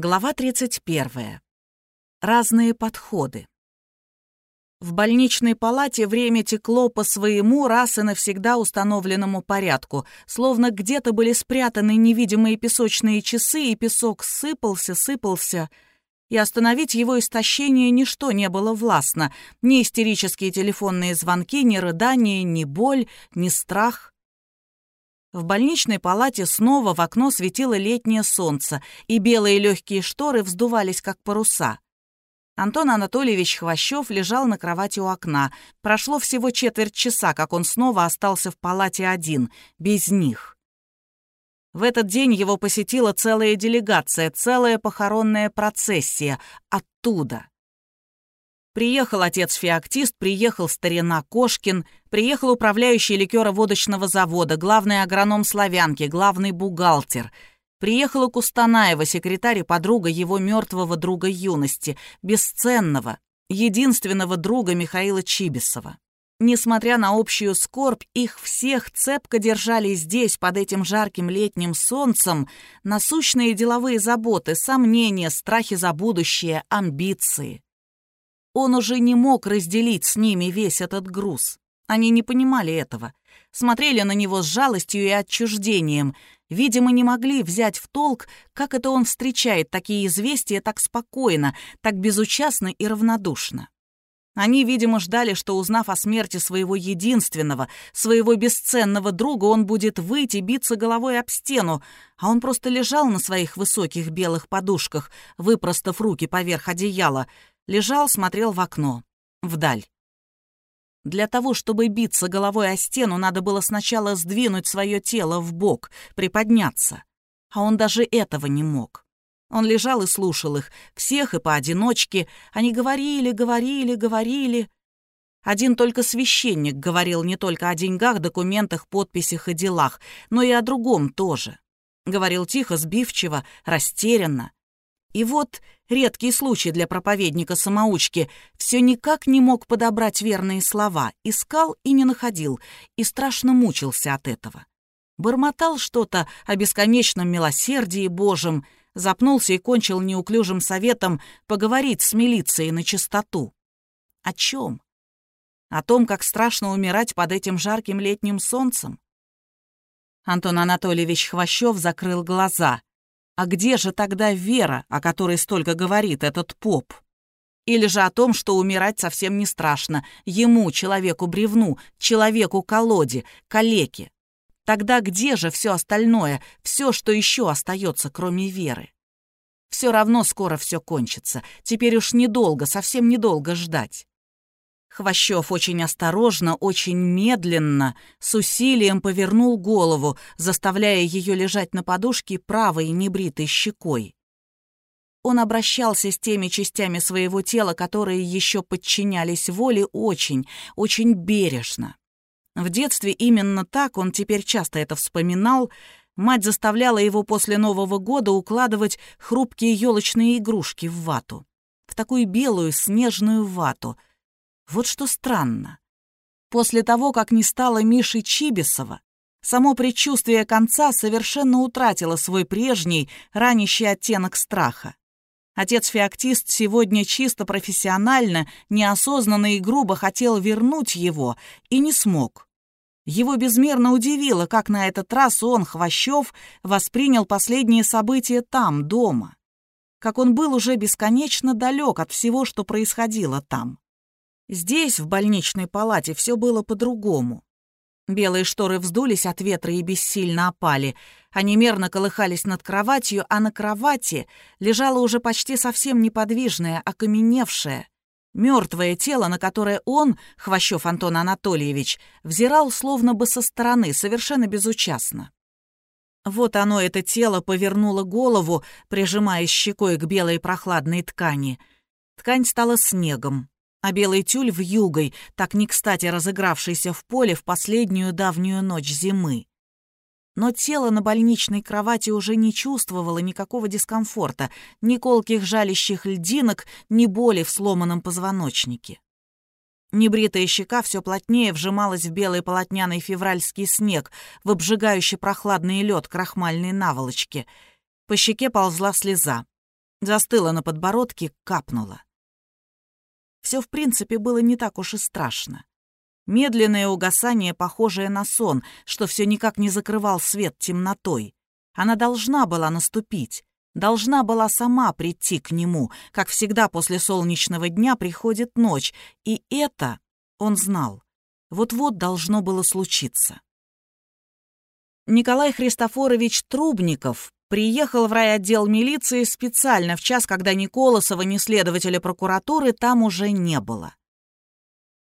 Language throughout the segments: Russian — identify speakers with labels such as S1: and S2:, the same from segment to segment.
S1: Глава 31. Разные подходы. В больничной палате время текло по своему раз и навсегда установленному порядку, словно где-то были спрятаны невидимые песочные часы, и песок сыпался, сыпался, и остановить его истощение ничто не было властно, ни истерические телефонные звонки, ни рыдания, ни боль, ни страх — в больничной палате снова в окно светило летнее солнце, и белые легкие шторы вздувались, как паруса. Антон Анатольевич Хвощев лежал на кровати у окна. Прошло всего четверть часа, как он снова остался в палате один, без них. В этот день его посетила целая делегация, целая похоронная процессия. Оттуда. Приехал отец-феоктист, приехал старина Кошкин, приехал управляющий ликероводочного завода, главный агроном Славянки, главный бухгалтер. Приехала Кустанаева, секретарь и подруга его мертвого друга юности, бесценного, единственного друга Михаила Чибисова. Несмотря на общую скорбь, их всех цепко держали здесь, под этим жарким летним солнцем, насущные деловые заботы, сомнения, страхи за будущее, амбиции. Он уже не мог разделить с ними весь этот груз. Они не понимали этого. Смотрели на него с жалостью и отчуждением. Видимо, не могли взять в толк, как это он встречает такие известия так спокойно, так безучастно и равнодушно. Они, видимо, ждали, что, узнав о смерти своего единственного, своего бесценного друга, он будет выйти, биться головой об стену, а он просто лежал на своих высоких белых подушках, выпростав руки поверх одеяла — Лежал, смотрел в окно. Вдаль. Для того, чтобы биться головой о стену, надо было сначала сдвинуть свое тело в бок, приподняться. А он даже этого не мог. Он лежал и слушал их, всех и поодиночке. Они говорили, говорили, говорили. Один только священник говорил не только о деньгах, документах, подписях и делах, но и о другом тоже. Говорил тихо, сбивчиво, растерянно. И вот редкий случай для проповедника-самоучки, все никак не мог подобрать верные слова, искал и не находил, и страшно мучился от этого. Бормотал что-то о бесконечном милосердии Божьем, запнулся и кончил неуклюжим советом поговорить с милицией на чистоту. О чем? О том, как страшно умирать под этим жарким летним солнцем? Антон Анатольевич Хвощев закрыл глаза — а где же тогда вера, о которой столько говорит этот поп? Или же о том, что умирать совсем не страшно, ему, человеку-бревну, человеку-колоде, калеке? Тогда где же все остальное, все, что еще остается, кроме веры? Все равно скоро все кончится. Теперь уж недолго, совсем недолго ждать. Хвощев очень осторожно, очень медленно, с усилием повернул голову, заставляя ее лежать на подушке правой небритой щекой. Он обращался с теми частями своего тела, которые еще подчинялись воле, очень, очень бережно. В детстве именно так, он теперь часто это вспоминал, мать заставляла его после Нового года укладывать хрупкие елочные игрушки в вату. В такую белую снежную вату — вот что странно. После того, как не стало Миши Чибисова, само предчувствие конца совершенно утратило свой прежний, ранящий оттенок страха. Отец-феоктист сегодня чисто профессионально, неосознанно и грубо хотел вернуть его и не смог. Его безмерно удивило, как на этот раз он, Хвощев, воспринял последние события там, дома. Как он был уже бесконечно далек от всего, что происходило там. Здесь, в больничной палате, все было по-другому. Белые шторы вздулись от ветра и бессильно опали. Они мерно колыхались над кроватью, а на кровати лежало уже почти совсем неподвижное, окаменевшее, мертвое тело, на которое он, Хвощев Антон Анатольевич, взирал словно бы со стороны, совершенно безучастно. Вот оно, это тело, повернуло голову, прижимаясь щекой к белой прохладной ткани. Ткань стала снегом а белый тюль в югой, так не кстати разыгравшийся в поле в последнюю давнюю ночь зимы. Но тело на больничной кровати уже не чувствовало никакого дискомфорта, ни колких жалящих льдинок, ни боли в сломанном позвоночнике. Небритая щека все плотнее вжималась в белый полотняный февральский снег, в обжигающий прохладный лед крахмальной наволочки. По щеке ползла слеза. Застыла на подбородке, капнула. Все, в принципе, было не так уж и страшно. Медленное угасание, похожее на сон, что все никак не закрывал свет темнотой. Она должна была наступить, должна была сама прийти к нему, как всегда после солнечного дня приходит ночь, и это он знал. Вот-вот должно было случиться. Николай Христофорович Трубников приехал в райотдел милиции специально в час, когда ни Колосова, ни следователя прокуратуры там уже не было.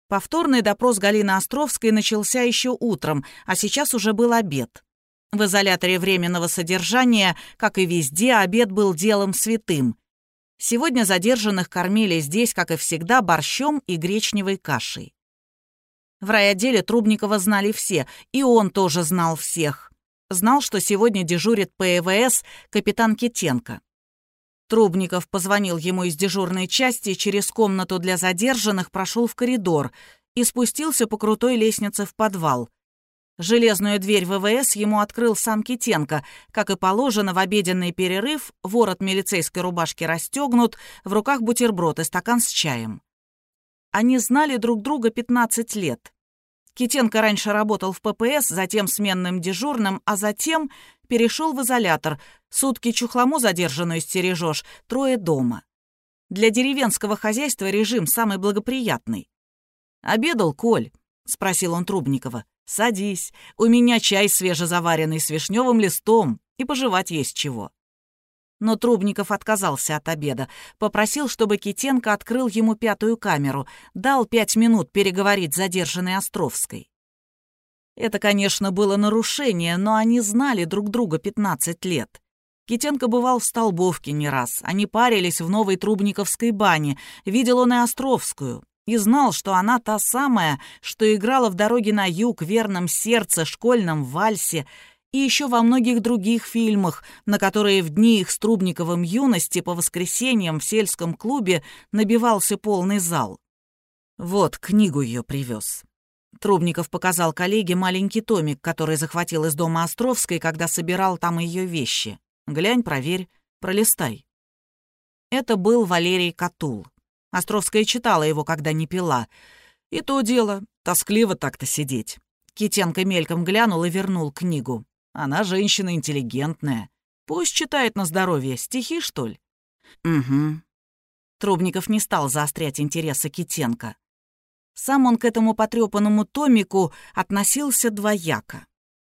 S1: Повторный допрос Галины Островской начался еще утром, а сейчас уже был обед. В изоляторе временного содержания, как и везде, обед был делом святым. Сегодня задержанных кормили здесь, как и всегда, борщом и гречневой кашей. В райотделе Трубникова знали все, и он тоже знал всех. Знал, что сегодня дежурит по ЭВС капитан Китенко. Трубников позвонил ему из дежурной части, через комнату для задержанных прошел в коридор и спустился по крутой лестнице в подвал. Железную дверь ВВС ему открыл сам Китенко. Как и положено, в обеденный перерыв ворот милицейской рубашки расстегнут, в руках бутерброд и стакан с чаем. Они знали друг друга 15 лет. Китенко раньше работал в ППС, затем сменным дежурным, а затем перешел в изолятор. Сутки чухлому задержанную стережешь, трое дома. Для деревенского хозяйства режим самый благоприятный. «Обедал, Коль?» — спросил он Трубникова. «Садись. У меня чай свежезаваренный с вишневым листом, и пожевать есть чего». Но Трубников отказался от обеда, попросил, чтобы Китенко открыл ему пятую камеру, дал пять минут переговорить задержанной Островской. Это, конечно, было нарушение, но они знали друг друга 15 лет. Китенко бывал в Столбовке не раз, они парились в новой Трубниковской бане, видел он и Островскую, и знал, что она та самая, что играла в «Дороге на юг», «Верном сердце», «Школьном вальсе», и еще во многих других фильмах, на которые в дни их с Трубниковым юности по воскресеньям в сельском клубе набивался полный зал. Вот, книгу ее привез. Трубников показал коллеге маленький томик, который захватил из дома Островской, когда собирал там ее вещи. Глянь, проверь, пролистай. Это был Валерий Катул. Островская читала его, когда не пила. И то дело, тоскливо так-то сидеть. Китенко мельком глянул и вернул книгу. Она женщина интеллигентная. Пусть читает на здоровье. Стихи, что ли? Угу. Трубников не стал заострять интересы Китенко. Сам он к этому потрепанному томику относился двояко.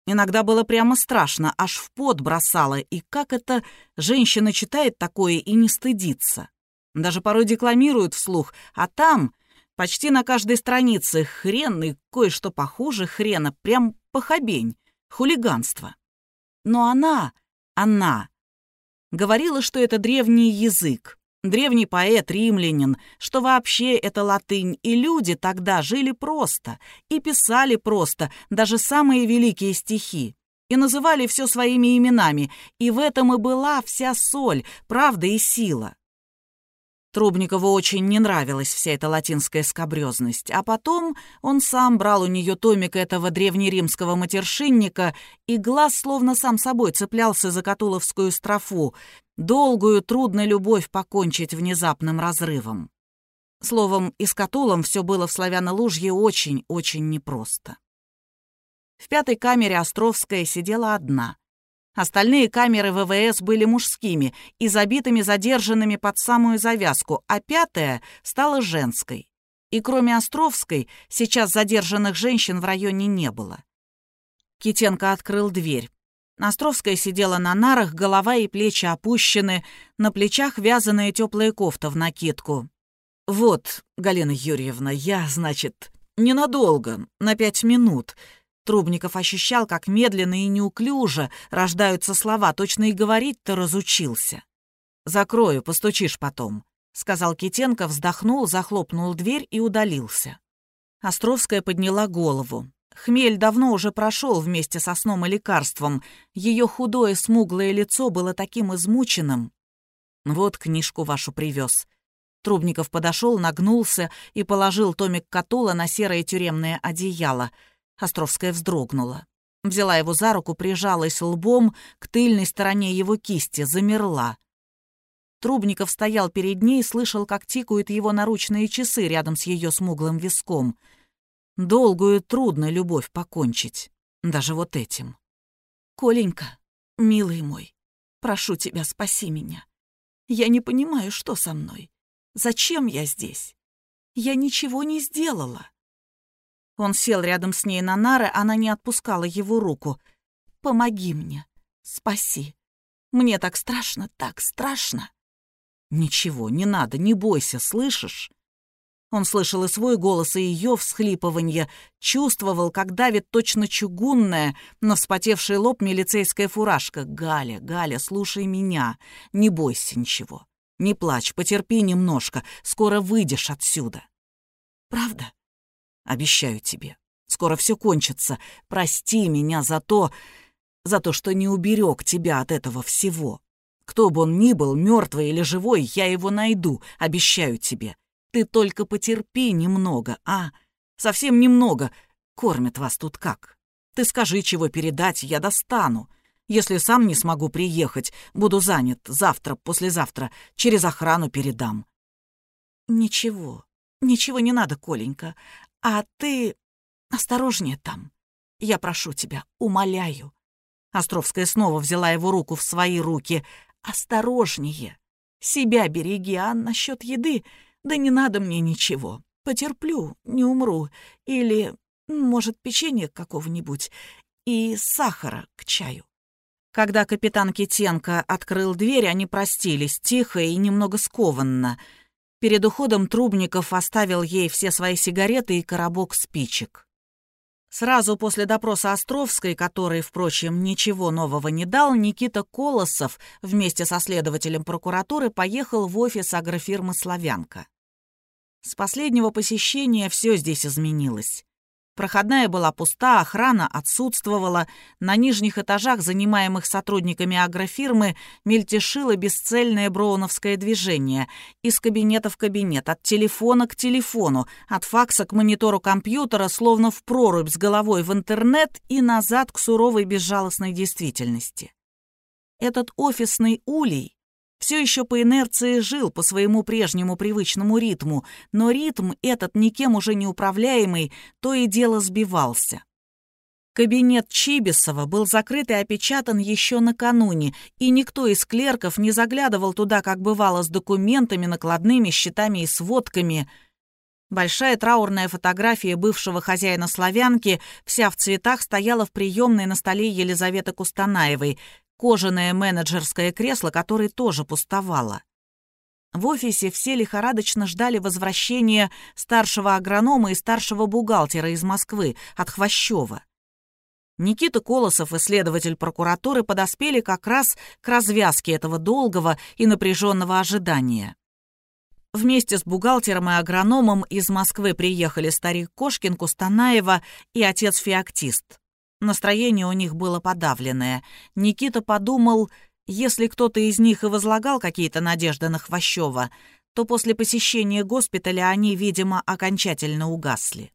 S1: Иногда было прямо страшно, аж в пот бросало, и как это женщина читает такое и не стыдится. Даже порой декламирует вслух, а там почти на каждой странице хрен и кое-что похуже хрена, прям похабень хулиганство. Но она, она, говорила, что это древний язык, древний поэт, римлянин, что вообще это латынь, и люди тогда жили просто и писали просто, даже самые великие стихи, и называли все своими именами, и в этом и была вся соль, правда и сила. Трубникову очень не нравилась вся эта латинская скобрезность, а потом он сам брал у нее томик этого древнеримского матершинника, и глаз словно сам собой цеплялся за катуловскую строфу, долгую, трудно любовь покончить внезапным разрывом. Словом, и с Катулом все было в Славяно-Лужье очень-очень непросто. В пятой камере Островская сидела одна — Остальные камеры ВВС были мужскими и забитыми задержанными под самую завязку, а пятая стала женской. И кроме Островской, сейчас задержанных женщин в районе не было. Китенко открыл дверь. Островская сидела на нарах, голова и плечи опущены, на плечах вязаная теплая кофта в накидку. «Вот, Галина Юрьевна, я, значит, ненадолго, на пять минут», Трубников ощущал, как медленно и неуклюже рождаются слова, точно и говорить-то разучился. «Закрою, постучишь потом», — сказал Китенко, вздохнул, захлопнул дверь и удалился. Островская подняла голову. Хмель давно уже прошел вместе со сном и лекарством. Ее худое смуглое лицо было таким измученным. «Вот книжку вашу привез». Трубников подошел, нагнулся и положил томик Катула на серое тюремное одеяло — Островская вздрогнула. Взяла его за руку, прижалась лбом к тыльной стороне его кисти, замерла. Трубников стоял перед ней, слышал, как тикают его наручные часы рядом с ее смуглым виском. Долгую трудно любовь покончить, даже вот этим. «Коленька, милый мой, прошу тебя, спаси меня. Я не понимаю, что со мной. Зачем я здесь? Я ничего не сделала». Он сел рядом с ней на нары, она не отпускала его руку. «Помоги мне, спаси. Мне так страшно, так страшно». «Ничего, не надо, не бойся, слышишь?» Он слышал и свой голос, и ее всхлипывание, чувствовал, как давит точно чугунная на вспотевший лоб милицейская фуражка. «Галя, Галя, слушай меня, не бойся ничего. Не плачь, потерпи немножко, скоро выйдешь отсюда». «Правда?» «Обещаю тебе. Скоро все кончится. Прости меня за то, за то, что не уберег тебя от этого всего. Кто бы он ни был, мертвый или живой, я его найду, обещаю тебе. Ты только потерпи немного, а? Совсем немного. Кормят вас тут как? Ты скажи, чего передать, я достану. Если сам не смогу приехать, буду занят завтра, послезавтра, через охрану передам». «Ничего, ничего не надо, Коленька. А ты осторожнее там. Я прошу тебя, умоляю». Островская снова взяла его руку в свои руки осторожнее. Себя береги, а насчет еды... Да не надо мне ничего. Потерплю, не умру. Или, может, печенье какого-нибудь. И сахара к чаю. Когда капитан Китенко открыл дверь, они простились, тихо и немного скованно. Перед уходом Трубников оставил ей все свои сигареты и коробок спичек. Сразу после допроса Островской, который, впрочем, ничего нового не дал, Никита Колосов вместе со следователем прокуратуры поехал в офис агрофирмы «Славянка». С последнего посещения все здесь изменилось. Проходная была пуста, охрана отсутствовала. На нижних этажах, занимаемых сотрудниками агрофирмы, мельтешило бесцельное броуновское движение. Из кабинета в кабинет, от телефона к телефону, от факса к монитору компьютера, словно в прорубь с головой в интернет и назад к суровой безжалостной действительности. Этот офисный улей все еще по инерции жил по своему прежнему привычному ритму, но ритм этот никем уже не управляемый, то и дело сбивался. Кабинет Чибисова был закрыт и опечатан еще накануне, и никто из клерков не заглядывал туда, как бывало, с документами, накладными, счетами и сводками. Большая траурная фотография бывшего хозяина «Славянки», вся в цветах, стояла в приемной на столе Елизаветы Кустанаевой кожаное менеджерское кресло, которое тоже пустовало. В офисе все лихорадочно ждали возвращения старшего агронома и старшего бухгалтера из Москвы от Хвощева. Никита Колосов и следователь прокуратуры подоспели как раз к развязке этого долгого и напряженного ожидания. Вместе с бухгалтером и агрономом из Москвы приехали старик Кошкин, Кустанаева и отец-феоктист. Настроение у них было подавленное. Никита подумал, если кто-то из них и возлагал какие-то надежды на Хвощева, то после посещения госпиталя они, видимо, окончательно угасли.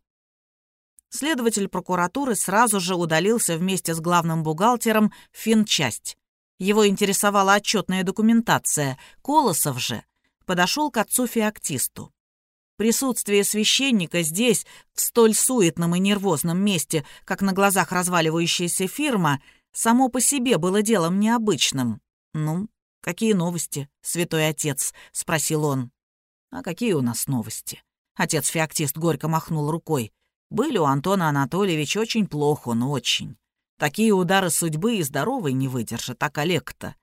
S1: Следователь прокуратуры сразу же удалился вместе с главным бухгалтером в финчасть. Его интересовала отчетная документация. Колосов же подошел к отцу-феоктисту. Присутствие священника здесь, в столь суетном и нервозном месте, как на глазах разваливающаяся фирма, само по себе было делом необычным. «Ну, какие новости, святой отец?» — спросил он. «А какие у нас новости?» Отец-феоктист горько махнул рукой. «Были у Антона Анатольевича очень плохо, но очень. Такие удары судьбы и здоровый не выдержит, а коллег-то.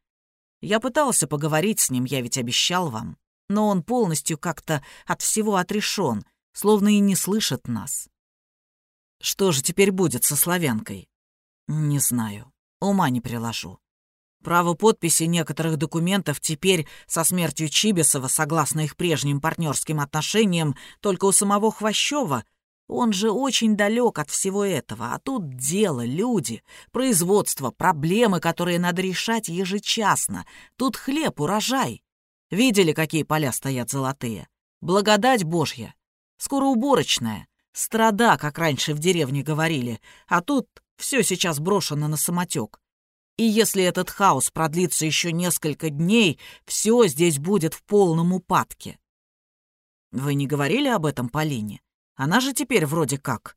S1: Я пытался поговорить с ним, я ведь обещал вам но он полностью как-то от всего отрешен, словно и не слышит нас. Что же теперь будет со славянкой? Не знаю, ума не приложу. Право подписи некоторых документов теперь со смертью Чибисова, согласно их прежним партнерским отношениям, только у самого Хвощева. Он же очень далек от всего этого, а тут дело, люди, производство, проблемы, которые надо решать ежечасно. Тут хлеб, урожай. Видели, какие поля стоят золотые? Благодать Божья. Скоро уборочная. Страда, как раньше в деревне говорили. А тут все сейчас брошено на самотек. И если этот хаос продлится еще несколько дней, все здесь будет в полном упадке. Вы не говорили об этом Полине? Она же теперь вроде как...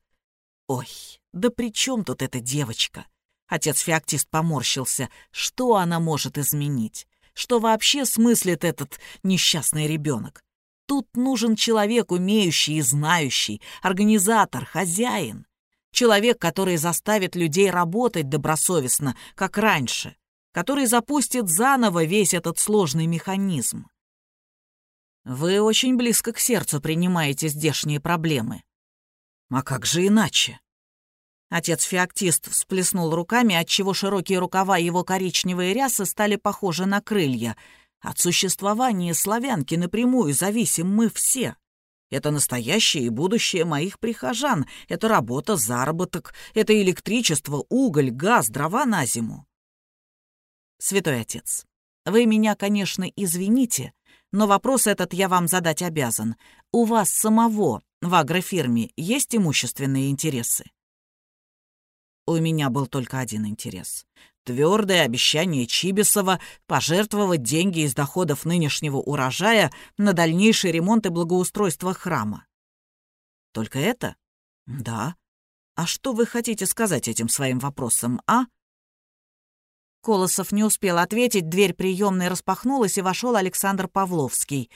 S1: Ой, да при чем тут эта девочка? Отец феоктист поморщился. Что она может изменить? Что вообще смыслит этот несчастный ребенок? Тут нужен человек, умеющий и знающий, организатор, хозяин. Человек, который заставит людей работать добросовестно, как раньше, который запустит заново весь этот сложный механизм. Вы очень близко к сердцу принимаете здешние проблемы. А как же иначе? Отец феоктист всплеснул руками, отчего широкие рукава его коричневой рясы стали похожи на крылья. От существования славянки напрямую зависим мы все. Это настоящее и будущее моих прихожан. Это работа, заработок, это электричество, уголь, газ, дрова на зиму. Святой Отец, вы меня, конечно, извините, но вопрос этот я вам задать обязан. У вас самого в агрофирме есть имущественные интересы? У меня был только один интерес. Твердое обещание Чибисова пожертвовать деньги из доходов нынешнего урожая на дальнейший ремонт и благоустройство храма. Только это? Да. А что вы хотите сказать этим своим вопросом, а? Колосов не успел ответить, дверь приемной распахнулась, и вошел Александр Павловский.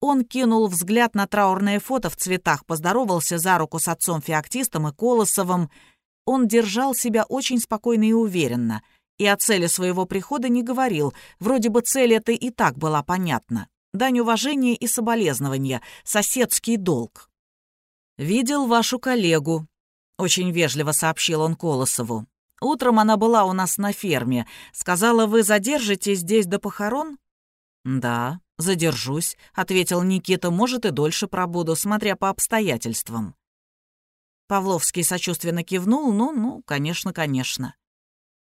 S1: Он кинул взгляд на траурное фото в цветах, поздоровался за руку с отцом Феоктистом и Колосовым — он держал себя очень спокойно и уверенно, и о цели своего прихода не говорил, вроде бы цель эта и так была понятна. Дань уважения и соболезнования, соседский долг. «Видел вашу коллегу», — очень вежливо сообщил он Колосову. «Утром она была у нас на ферме. Сказала, вы задержитесь здесь до похорон?» «Да, задержусь», — ответил Никита. «Может, и дольше пробуду, смотря по обстоятельствам». Павловский сочувственно кивнул. «Ну, ну, конечно, конечно».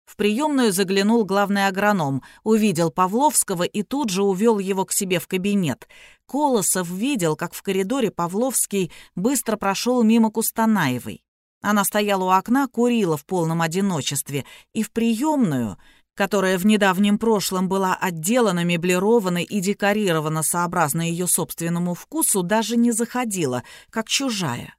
S1: В приемную заглянул главный агроном, увидел Павловского и тут же увел его к себе в кабинет. Колосов видел, как в коридоре Павловский быстро прошел мимо Кустанаевой. Она стояла у окна, курила в полном одиночестве, и в приемную, которая в недавнем прошлом была отделана, меблирована и декорирована сообразно ее собственному вкусу, даже не заходила, как чужая.